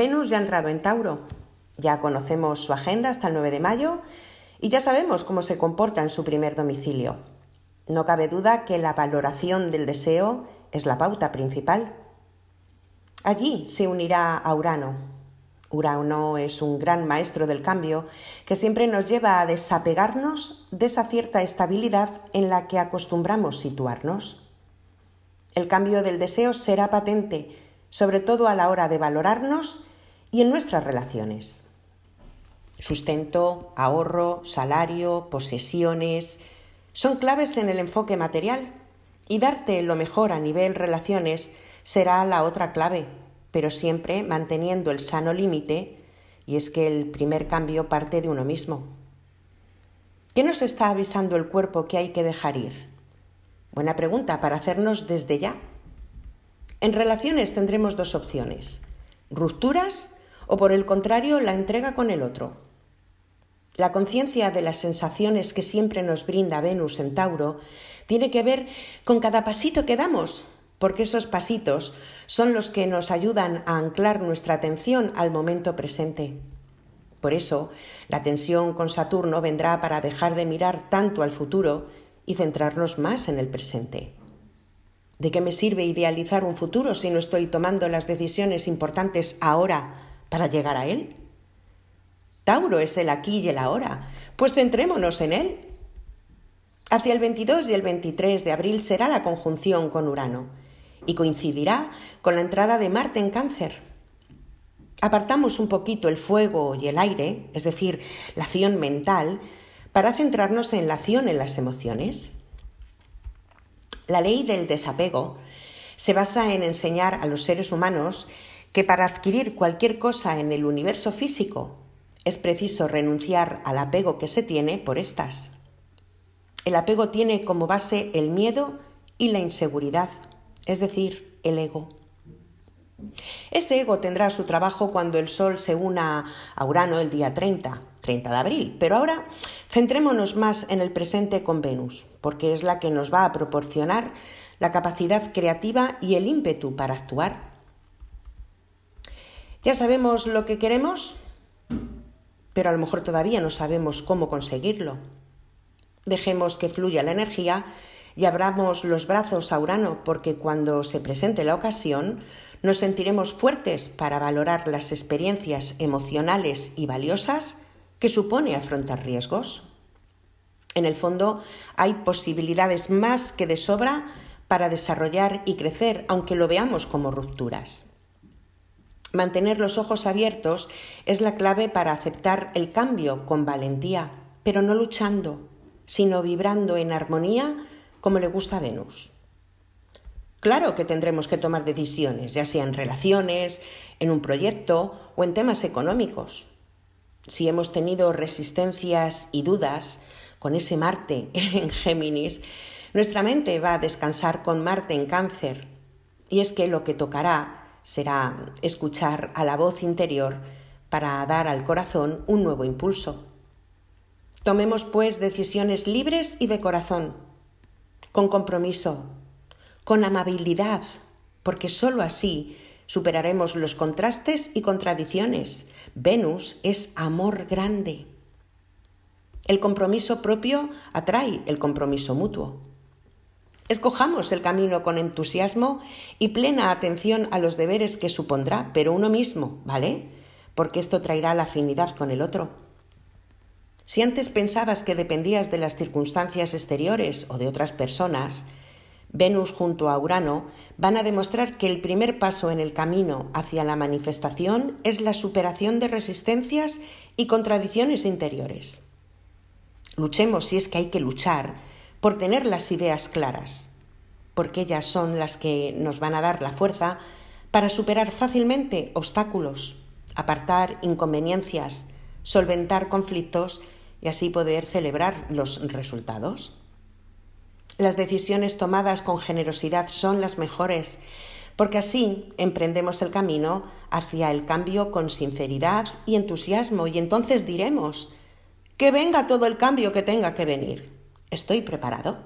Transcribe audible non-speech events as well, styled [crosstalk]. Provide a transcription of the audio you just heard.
Venus ya ha entrado en Tauro. Ya conocemos su agenda hasta el 9 de mayo y ya sabemos cómo se comporta en su primer domicilio. No cabe duda que la valoración del deseo es la pauta principal. Allí se unirá a Urano. Urano es un gran maestro del cambio que siempre nos lleva a desapegarnos de esa cierta estabilidad en la que acostumbramos situarnos. El cambio del deseo será patente, sobre todo a la hora de valorarnos y en nuestras relaciones. Sustento, ahorro, salario, posesiones son claves en el enfoque material y darte lo mejor a nivel relaciones será la otra clave, pero siempre manteniendo el sano límite y es que el primer cambio parte de uno mismo. ¿Qué nos está avisando el cuerpo que hay que dejar ir? Buena pregunta para hacernos desde ya. En relaciones tendremos dos opciones, rupturas o por el contrario la entrega con el otro. La conciencia de las sensaciones que siempre nos brinda Venus en Tauro tiene que ver con cada pasito que damos, porque esos pasitos son los que nos ayudan a anclar nuestra atención al momento presente. Por eso, la tensión con Saturno vendrá para dejar de mirar tanto al futuro y centrarnos más en el presente. ¿De qué me sirve idealizar un futuro si no estoy tomando las decisiones importantes ahora para llegar a él? Tauro es el aquí y el ahora, pues centrémonos en él. Hacia el 22 y el 23 de abril será la conjunción con Urano y coincidirá con la entrada de Marte en cáncer. Apartamos un poquito el fuego y el aire, es decir, la acción mental, para centrarnos en la acción en las emociones. La ley del desapego se basa en enseñar a los seres humanos que para adquirir cualquier cosa en el universo físico es preciso renunciar al apego que se tiene por estas. El apego tiene como base el miedo y la inseguridad, es decir, el ego. Ese ego tendrá su trabajo cuando el Sol se una a Urano el día 30, 30 de abril, pero ahora centrémonos más en el presente con Venus, porque es la que nos va a proporcionar la capacidad creativa y el ímpetu para actuar. ¿Ya sabemos lo que queremos? pero a lo mejor todavía no sabemos cómo conseguirlo. Dejemos que fluya la energía y abramos los brazos a Urano, porque cuando se presente la ocasión nos sentiremos fuertes para valorar las experiencias emocionales y valiosas que supone afrontar riesgos. En el fondo hay posibilidades más que de sobra para desarrollar y crecer, aunque lo veamos como rupturas. Mantener los ojos abiertos es la clave para aceptar el cambio con valentía, pero no luchando, sino vibrando en armonía como le gusta a Venus. Claro que tendremos que tomar decisiones, ya sea en relaciones, en un proyecto o en temas económicos. Si hemos tenido resistencias y dudas con ese Marte [laughs] en Géminis, nuestra mente va a descansar con Marte en cáncer. Y es que lo que tocará será escuchar a la voz interior para dar al corazón un nuevo impulso. Tomemos pues decisiones libres y de corazón, con compromiso, con amabilidad, porque sólo así superaremos los contrastes y contradicciones. Venus es amor grande. El compromiso propio atrae el compromiso mutuo. Escojamos el camino con entusiasmo y plena atención a los deberes que supondrá, pero uno mismo, ¿vale? Porque esto traerá la afinidad con el otro. Si antes pensabas que dependías de las circunstancias exteriores o de otras personas, Venus junto a Urano van a demostrar que el primer paso en el camino hacia la manifestación es la superación de resistencias y contradicciones interiores. Luchemos si es que hay que luchar por tener las ideas claras, porque ellas son las que nos van a dar la fuerza para superar fácilmente obstáculos, apartar inconveniencias, solventar conflictos y así poder celebrar los resultados. Las decisiones tomadas con generosidad son las mejores, porque así emprendemos el camino hacia el cambio con sinceridad y entusiasmo y entonces diremos que venga todo el cambio que tenga que venir. ¿Estoy preparado?